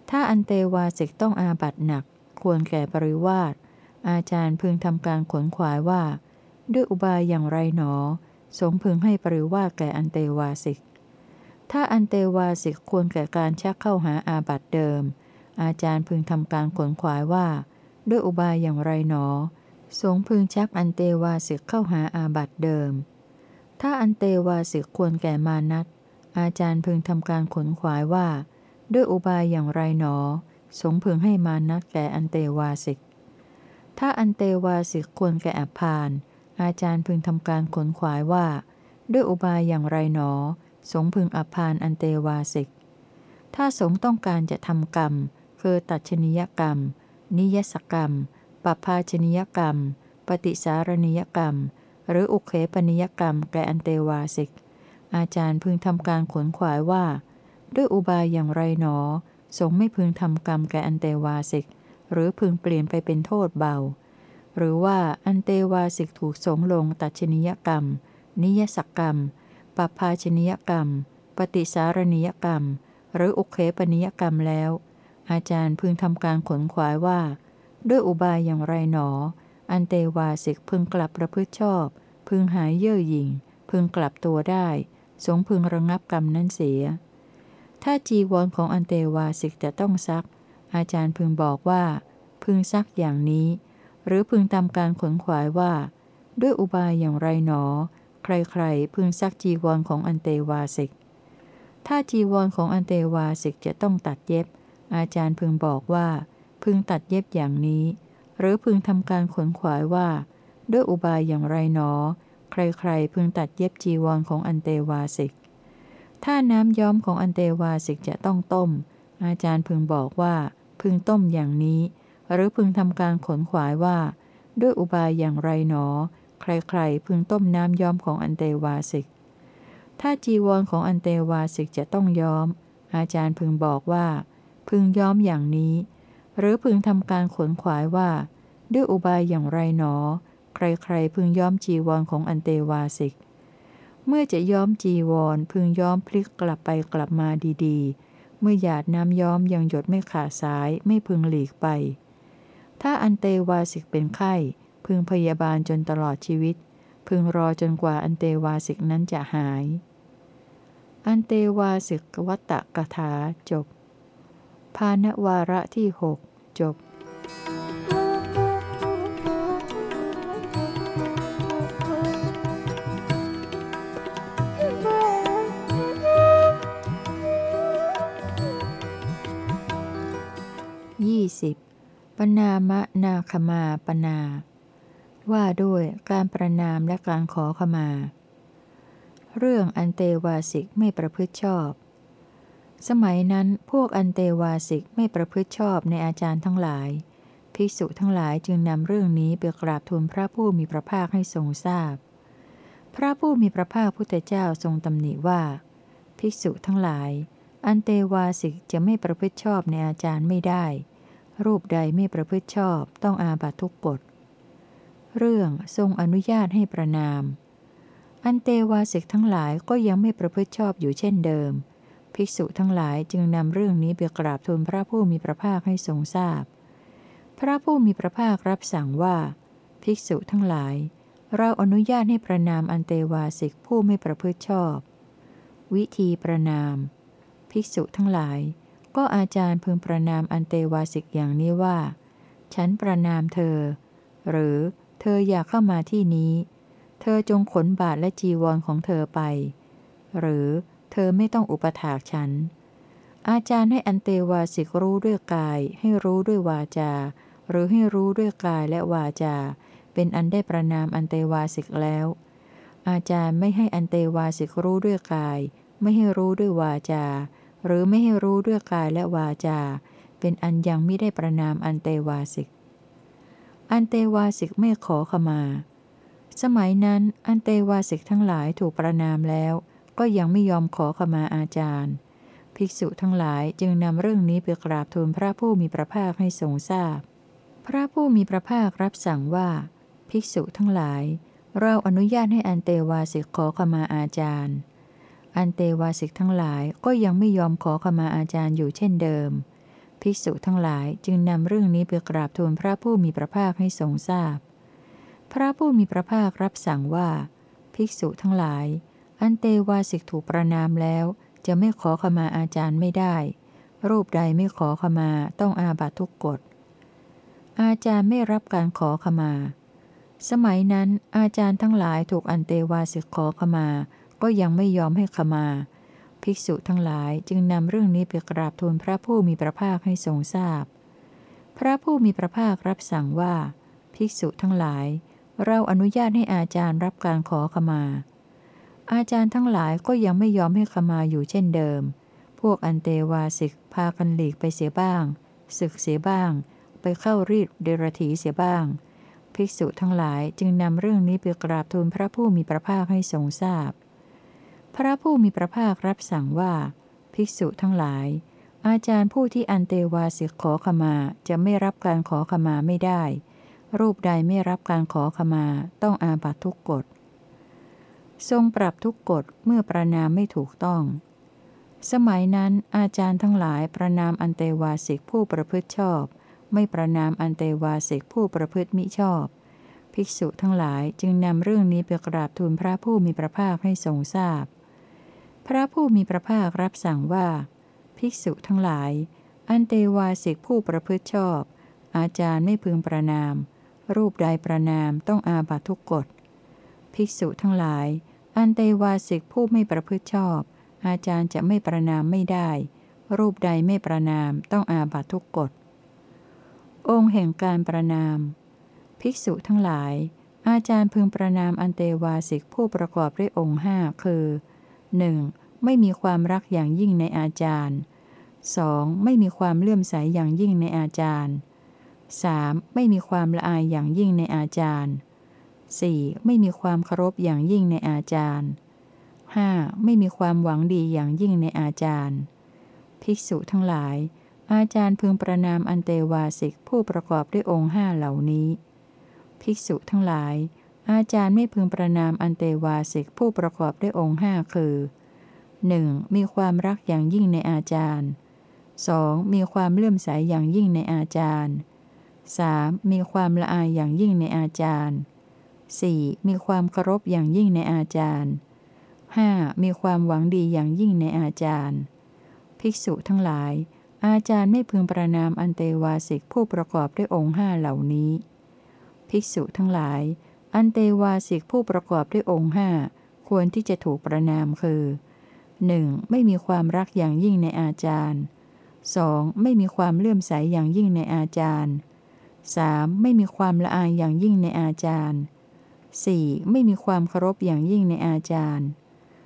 ถ้าอันเตวาสิกต้องอาบัติหนัก ควรแก่ปริวาสอาจารย์พึงทำการขวนขวายว่า ด้วยอุบายอย่างไรหนอสงฆ์พึงให้ปริวาสแก่อันเตวาสิก ถ้าอันเตวาสิกควรแก่การชักเข้าหาอาบัติเดิม อาจารย์พึงทำการขวนขวายว่า ด้วยอุบายอย่างไรหนอ สงฆ์พึงชักอันเตวาสิกเข้าหาอาบัติเดิม ถ้าอันเตวาสิกควรแก่มานัตอาจารย์พึงทำการขนขวายว่า ด้วยอุบายอย่างไรหนอ สงพึงให้มานัตแก่อันเตวาสิก ถ้าอันเตวาสิกควรแก่อภาน อาจารย์พึงทำการขนขวายว่า ด้วยอุบายอย่างไรหนอ สงพึงอภานอันเตวาสิก ถ้าสงต้องการจะทำกรรมคือตัดชนิยกรรม นิยสกรรม ปภาชนิยกรรม ปฏิสารนิยกรรม หรืออุเคปนิยกรรมแก่อันเตวาสิก อาจารย์พึงทำการขนขวายว่า ด้วยอุบายอย่างไรหนอ สงไม่พึงทำกรรมแก่อันเตวาสิก หรือพึงเปลี่ยนไปเป็นโทษเบา หรือว่าอันเตวาสิกถูกสงลงตัดชนิยกรรม นิยสกรรม ปภาชนิยกรรม ปฏิสารนิยกรรม หรืออุเคปนิยกรรมแล้ว อาจารย์พึงทำการขนขวายว่า ด้วยอุบายอย่างไรหนอ อันเตวาสิกพึงกลับประพฤติชอบ พึงหายเย่อหยิ่ง พึงกลับตัวได้ สงพึงระงับกรรมนั้นเสีย ถ้าจีวรของอันเตวาสิกจะต้องซัก อาจารย์พึงบอกว่า พึงซักอย่างนี้ หรือพึงทำการขนขวายว่า ด้วยอุบายอย่างไรหนอ ใครๆ พึงซักจีวรของอันเตวาสิกถ้าจีวรของอันเตวาสิกจะต้องตัดเย็บ อาจารย์พึงบอกว่า พึงตัดเย็บอย่างนี้ หรือพึงทำการขนขวายว่า ด้วยอุบายอย่างไรหนอ ใครๆพึงตัดเย็บจีวรของอันเตวาสิก ถ้าน้ำย้อมของอันเตวาสิกจะต้องต้ม อาจารย์พึงบอกว่า พึงต้มอย่างนี้ หรือพึงทำการขนขวายว่า ด้วยอุบายอย่างไรหนอ ใครๆพึงต้มน้ำย้อมของอันเตวาสิก ถ้าจีวรของอันเตวาสิกจะต้องย้อม อาจารย์พึงบอกว่า พึงย้อมอย่างนี้ หรือพึงทำการขนขวายว่า ด้วยอุบายอย่างไรหนอ ใครๆพึงย้อมจีวรของอันเตวาสิก เมื่อจะย้อมจีวรพึงย้อมพลิกกลับไปกลับมาดีๆ เมื่อหยาดน้ำย้อมยังหยดไม่ขาดสายไม่พึงหลีกไป ถ้าอันเตวาสิกเป็นไข้ พึงพยาบาลจนตลอดชีวิต พึงรอจนกว่าอันเตวาสิกนั้นจะหายอันเตวาสิกวัตตะกถาจบ พาณวาระที่หกจบยี่สิบปนามะนาคมาปนา ว่าด้วยการประนามและการขอขมา เรื่องอันเตวาสิกไม่ประพฤติชอบ สมัยนั้นพวกอันเตวาสิกไม่ประพฤติชอบในอาจารย์ทั้งหลาย ภิกษุทั้งหลายจึงนำเรื่องนี้ไปกราบทูลพระผู้มีพระภาคให้ทรงทราบพพระผู้มีพระภาคพุทธเจ้าทรงตำหนิว่า ภิกษุทั้งหลาย อันเตวาสิกจะไม่ประพฤติชอบในอาจารย์ไม่ได้ รูปใดไม่ประพฤติชอบต้องอาบัตทุกกฎเรื่องทรงอนุญาตให้ประนาม อันเตวาสิกทั้งหลายก็ยังไม่ประพฤติชอบอยู่เช่นเดิม ภิกษุทั้งหลายจึงนำเรื่องนี้ไปกราบทูลพระผู้มีพระภาคให้ทรงทราบพพระผู้มีพระภาครับสั่งว่า ภิกษุทั้งหลาย เราอนุญาตให้ประนามอันเตวาสิกผู้ไม่ประพฤติชอบ วิธีประนาม ภิกษุทั้งหลาย ก็อาจารย์พึงประนามอันเตวาสิกอย่างนี้ว่า ฉันประนามเธอ หรือเธออยากเข้ามาที่นี้ เธอจงขนบาทและจีวรของเธอไป หรือ เธอไม่ต้องอุปถากฉัน อาจารย์ให้อันเตวาสิกรู้ด้วยกาย ให้รู้ด้วยวาจา หรือให้รู้ด้วยกายและวาจา เป็นอันได้ประนามอันเตวาสิกแล้ว อาจารย์ไม่ให้อันเตวาสิกรู้ด้วยกาย ไม่ให้รู้ด้วยวาจา หรือไม่ให้รู้ด้วยกายและวาจา เป็นอันยังไม่ได้ประนามอันเตวาสิก อันเตวาสิกไม่ขอขมา สมัยนั้นอันเตวาสิกทั้งหลายถูกประนามแล้ว ก็ยังไม่ยอมขอขมาอาจารย์ ภิกษุทั้งหลายจึงนำเรื่องนี้ไปกราบทูลพระผู้มีพระภาคให้ทรงทราบพพระผู้มีพระภาครับสั่งว่า ภิกษุทั้งหลาย เราอนุญาตให้อันเตวาสิกขอขมาอาจารย์ อันเตวาสิกทั้งหลายก็ยังไม่ยอมขอขมาอาจารย์อยู่เช่นเดิม ภิกษุทั้งหลายจึงนำเรื่องนี้ไปกราบทูลพระผู้มีพระภาคให้ทรงทราบพพระผู้มีพระภาครับสั่งว่า ภิกษุทั้งหลาย อันเตวาสิกถูกประนามแล้ว จะไม่ขอขมาอาจารย์ไม่ได้ รูปใดไม่ขอขมาต้องอาบัตทุกกฎ อาจารย์ไม่รับการขอขมา สมัยนั้นอาจารย์ทั้งหลายถูกอันเตวาสิกขอขมา ก็ยังไม่ยอมให้ขมา ภิกษุทั้งหลายจึงนำเรื่องนี้ไปกราบทูลพระผู้มีพระภาคให้ทรงทราบพพระผู้มีพระภาครับสั่งว่า ภิกษุทั้งหลาย เราอนุญาตให้อาจารย์รับการขอขมา อาจารย์ทั้งหลายก็ยังไม่ยอมให้ขมาอยู่เช่นเดิม พวกอันเตวาสิกพากันหลีกไปเสียบ้าง ศึกเสียบ้าง ไปเข้ารีดเดรถีเสียบ้าง ภิกษุทั้งหลายจึงนำเรื่องนี้ไปกราบทูลพระผู้มีพระภาคให้ทรงทราบพพระผู้มีพระภาครับสั่งว่า ภิกษุทั้งหลาย อาจารย์ผู้ที่อันเตวาสิกขอขมาจะไม่รับการขอขมาไม่ได้ รูปใดไม่รับการขอขมาต้องอาบัตทุกกฎ ทรงปรับทุกกฎเมื่อประนามไม่ถูกต้อง สมัยนั้นอาจารย์ทั้งหลายประนามอันเตวาสิกผู้ประพฤติชอบ ไม่ประนามอันเตวาสิกผู้ประพฤติมิชอบ ภิกษุทั้งหลายจึงนำเรื่องนี้ไปกราบทูลพระผู้มีพระภาคให้ทรงทราบพพระผู้มีพระภาครับสั่งว่า ภิกษุทั้งหลาย อันเตวาสิกผู้ประพฤติชอบ อาจารย์ไม่พึงประนาม รูปใดประนามต้องอาบัตทุกกฎภิกษุทั้งหลาย อันเตวาสิกผู้ไม่ประพฤติชอบ อาจารย์จะไม่ประนามไม่ได้ รูปใดไม่ประนามต้องอาบัตทุกกฎ องค์แห่งการประนาม ภิกษุทั้งหลาย อาจารย์พึงประนามอันเตวาสิกผู้ประกอบด้วยองค์ห้าคือ 1. ไม่มีความรักอย่างยิ่งในอาจารย์ 2. ไม่มีความเลื่อมใสอย่างยิ่งในอาจารย์ 3. ไม่มีความละอายอย่างยิ่งในอาจารย์ 4. ไม่มีความเคารพอย่างยิ่งในอาจารย์ 5. ไม่มีความหวังดีอย่างยิ่งในอาจารย์ ภิกษุทั้งหลาย อาจารย์พึงประนามอันเตวาสิกผู้ประกอบด้วยองค์ห้าเหล่านี้ ภิกษุทั้งหลาย อาจารย์ไม่พึงประนามอันเตวาสิกผู้ประกอบด้วยองค์ห้าคือ 1. มีความรักอย่างยิ่งในอาจารย์ 2. มีความเลื่อมใสอย่างยิ่งในอาจารย์ 3. มีความละอายอย่างยิ่งในอาจารย์ 4. มีความเคารพอย่างยิ่งในอาจารย์ 5. มีความหวังดีอย่างยิ่งในอาจารย์ ภิกษุทั้งหลาย อาจารย์ไม่พึงประนามอันเตวาสิกผู้ประกอบด้วยองค์ห้าเหล่านี้ ภิกษุทั้งหลาย อันเตวาสิกผู้ประกอบด้วยองค์ห้าควรที่จะถูกประนามคือ 1. ไม่มีความรักอย่างยิ่งในอาจารย์ 2. ไม่มีความเลื่อมใสอย่างยิ่งในอาจารย์ 3. ไม่มีความละอายอย่างยิ่งในอาจารย์ 4. ไม่มีความเคารพอย่างยิ่งในอาจารย์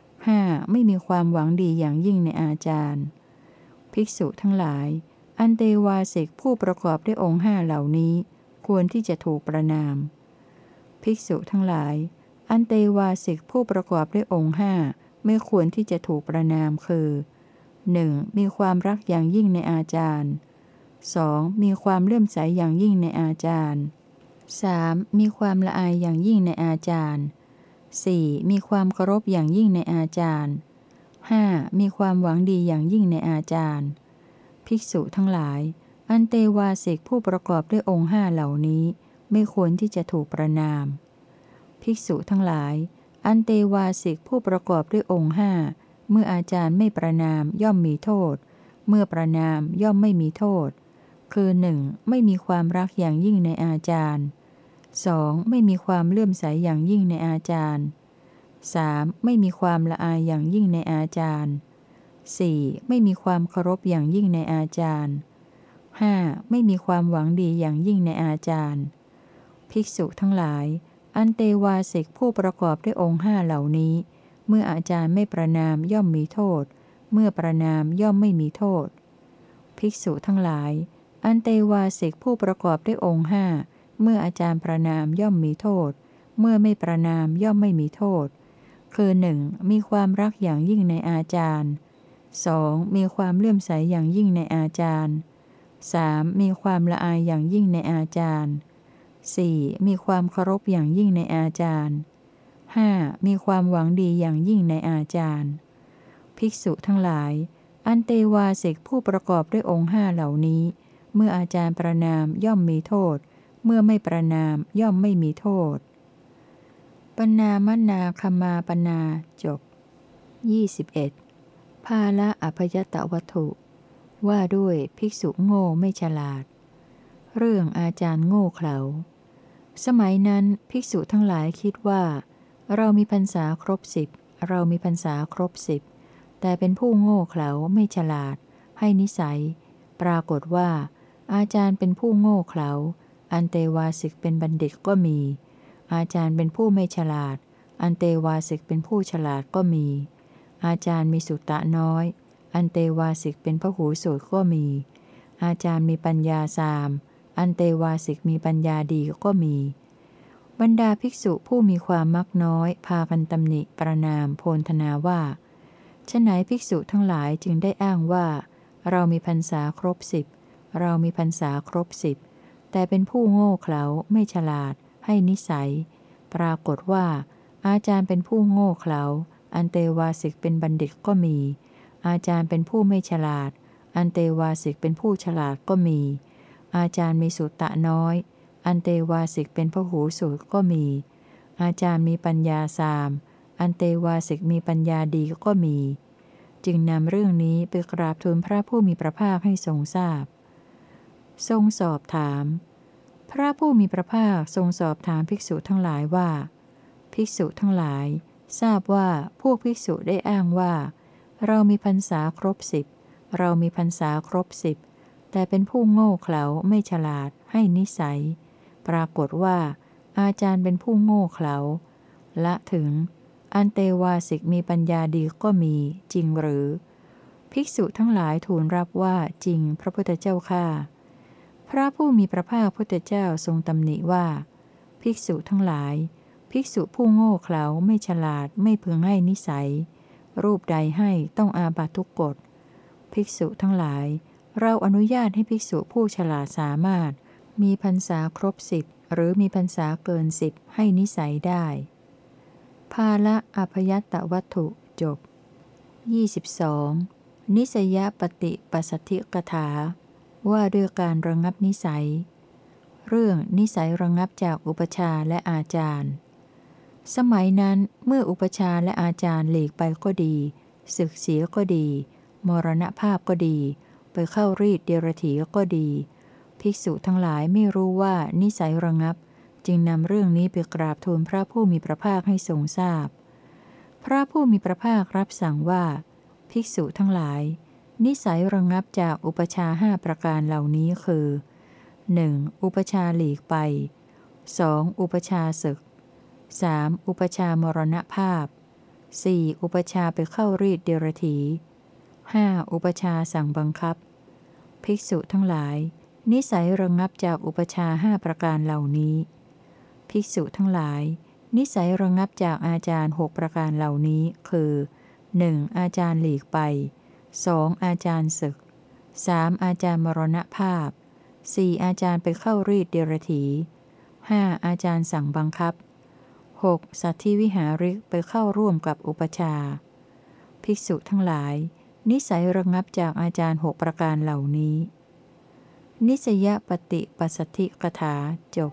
5. ไม่มีความหวังดีอย่างยิ่งในอาจารย์ ภิกษุทั้งหลาย อันเตวาสิกผู้ประกอบด้วยองค์ห้าเหล่านี้ ควรที่จะถูกประนาม ภิกษุทั้งหลาย อันเตวาสิกผู้ประกอบด้วยองค์ห้าไม่ควรที่จะถูกประนามคือ 1. มีความรักอย่างยิ่งในอาจารย์ 2. มีความเลื่อมใสอย่างยิ่งในอาจารย์ 3. มีความละอายอย่างยิ่งในอาจารย์ 4. มีความเคารพอย่างยิ่งในอาจารย์ 5. มีความหวังดีอย่างยิ่งในอาจารย์ ภิกษุทั้งหลาย อันเตวาสิกผู้ประกอบด้วยองค์ห้าเหล่านี้ ไม่ควรที่จะถูกประนาม ภิกษุทั้งหลาย อันเตวาสิกผู้ประกอบด้วยองค์ห้าเมื่ออาจารย์ไม่ประนามย่อมมีโทษ เมื่อประนามย่อมไม่มีโทษ คือหนึ่งไม่มีความรักอย่างยิ่งในอาจารย์ 2. ไม่มีความเลื่อมใสอย่างยิ่งในอาจารย์ 3. ไม่มีความละอายอย่างยิ่งในอาจารย์ 4. ไม่มีความเคารพอย่างยิ่งในอาจารย์ 5. ไม่มีความหวังดีอย่างยิ่งในอาจารย์ ภิกษุทั้งหลาย อันเตวาสิกผู้ประกอบด้วยองค์ห้าเหล่านี้ เมื่ออาจารย์ไม่ประนามย่อมมีโทษ เมื่อประนามย่อมไม่มีโทษ ภิกษุทั้งหลาย อันเตวาสิกผู้ประกอบด้วยองค์ห้า เมื่ออาจารย์ประนามย่อมมีโทษ เมื่อไม่ประนามย่อมไม่มีโทษ คือหนึ่งมีความรักอย่างยิ่งในอาจารย์ 2. มีความเลื่อมใสอย่างยิ่งในอาจารย์ 3. มีความละอายอย่างยิ่งในอาจารย์ 4. มีความเคารพอย่างยิ่งในอาจารย์ 5. มีความหวังดีอย่างยิ่งในอาจารย์ ภิกษุทั้งหลาย อันเตวาสิกผู้ประกอบด้วยองค์ห้าเหล่านี้ เมื่ออาจารย์ประนามย่อมมีโทษ เมื่อไม่ประนามย่อมไม่มีโทษ ปนามนาคมาปนาจบ 21. ภาละอภยตวัตถุ ว่าด้วยภิกษุโง่ไม่ฉลาด เรื่องอาจารย์โง่เขลา สมัยนั้นภิกษุทั้งหลายคิดว่า เรามีพรรษาครบสิบเรามีพรรษาครบสิบแต่เป็นผู้โง่เขลาไม่ฉลาด ให้นิสัย ปรากฏว่า อาจารย์เป็นผู้โง่เขลา อันเตวาสิกเป็นบัณฑิตก็มี อาจารย์เป็นผู้ไม่ฉลาด อันเตวาสิกเป็นผู้ฉลาดก็มี อาจารย์มีสุตตะน้อย อันเตวาสิกเป็นพระหูสูตรก็มี อาจารย์มีปัญญาสาม อันเตวาสิกมีปัญญาดีก็มี บรรดาภิกษุผู้มีความมักน้อย พากันตำหนิประนามโพนธนาว่าฉไหนภิกษุทั้งหลายจึงได้อ้างว่า เรามีพรรษาครบสิบเรามีพรรษาครบสิบ แต่เป็นผู้โง่เขลาไม่ฉลาด ให้นิสัย ปรากฏว่า อาจารย์เป็นผู้โง่เขลาอันเตวาสิกเป็นบัณฑิตก็มี อาจารย์เป็นผู้ไม่ฉลาด อันเตวาสิกเป็นผู้ฉลาดก็มี อาจารย์มีสุตตะน้อย อันเตวาสิกเป็นพหูสูตรก็มี อาจารย์มีปัญญาสาม อันเตวาสิกมีปัญญาดีก็มี จึงนำเรื่องนี้ไปกราบทูลพระผู้มีพระภาคให้ทรงทราบ ทรงสอบถาม พระผู้มีพระภาคทรงสอบถามภิกษุทั้งหลายว่า ภิกษุทั้งหลาย ทราบว่าพวกภิกษุได้อ้างว่า เรามีพรรษาครบสิบเรามีพรรษาครบสิบแต่เป็นผู้โง่เขลาไม่ฉลาด ให้นิสัย ปรากฏว่า อาจารย์เป็นผู้โง่เขลาละถึง อันเตวาสิกมีปัญญาดีก็มีจริงหรือ ภิกษุทั้งหลายทูลรับว่าจริงพระพุทธเจ้าข้า พระผู้มีพระภาคพุทธเจ้าทรงตำหนิว่า ภิกษุทั้งหลาย ภิกษุผู้โง่เขลาไม่ฉลาดไม่พึงให้นิสัย รูปใดให้ต้องอาบัตทุกกฎ ภิกษุทั้งหลาย เราอนุญาตให้ภิกษุผู้ฉลาดสามารถ มีพรรษาครบสิบหรือมีพรรษาเกินสิบให้นิสัยได้ ภาละอภยัตวัตถุจบ 22. นิสยปฏิปัสสธิกถา ว่าด้วยการระงงับนิสัย เรื่องนิสัยระงงับจากอุปชาและอาจารย์ สมัยนั้นเมื่ออุปชาและอาจารย์หลีกไปก็ดีศึกเสียก็ดี มรณภาพก็ดี ไปเข้ารีดเดรถีก็ดี ภิกษุทั้งหลายไม่รู้ว่านิสัยระงงับ จึงนำเรื่องนี้ไปกราบทูลพระผู้มีพระภาคให้ทรงทราบพพระผู้มีพระภาครับสั่งว่า ภิกษุทั้งหลาย นิสัยระงงับจากอุปชาห้าประการเหล่านี้คือ 1. อุปชาหลีกไป 2. อุปชาศึก 3. อุปชามรณภาพ 4. อุปชาไปเข้ารีดเดรถี 5. อุปชาสั่งบังคับ ภิกษุทั้งหลาย นิสัยระงงับจากอุปชาห้าประการเหล่านี้ ภิกษุทั้งหลาย นิสัยระงงับจากอาจารย์หกประการเหล่านี้คือ 1. อาจารย์หลีกไป 2. อาจารย์ศึก 3. อาจารย์มรณภาพ 4. อาจารย์ไปเข้ารีดเดรถี 5. อาจารย์สั่งบังคับ 6. สัตธิวิหาริกไปเข้าร่วมกับอุปชา ภิกษุทั้งหลาย นิสัยระงับจากอาจารย์หกประการเหล่านี้ นิสยปฏิปสัสสธิกถาจบ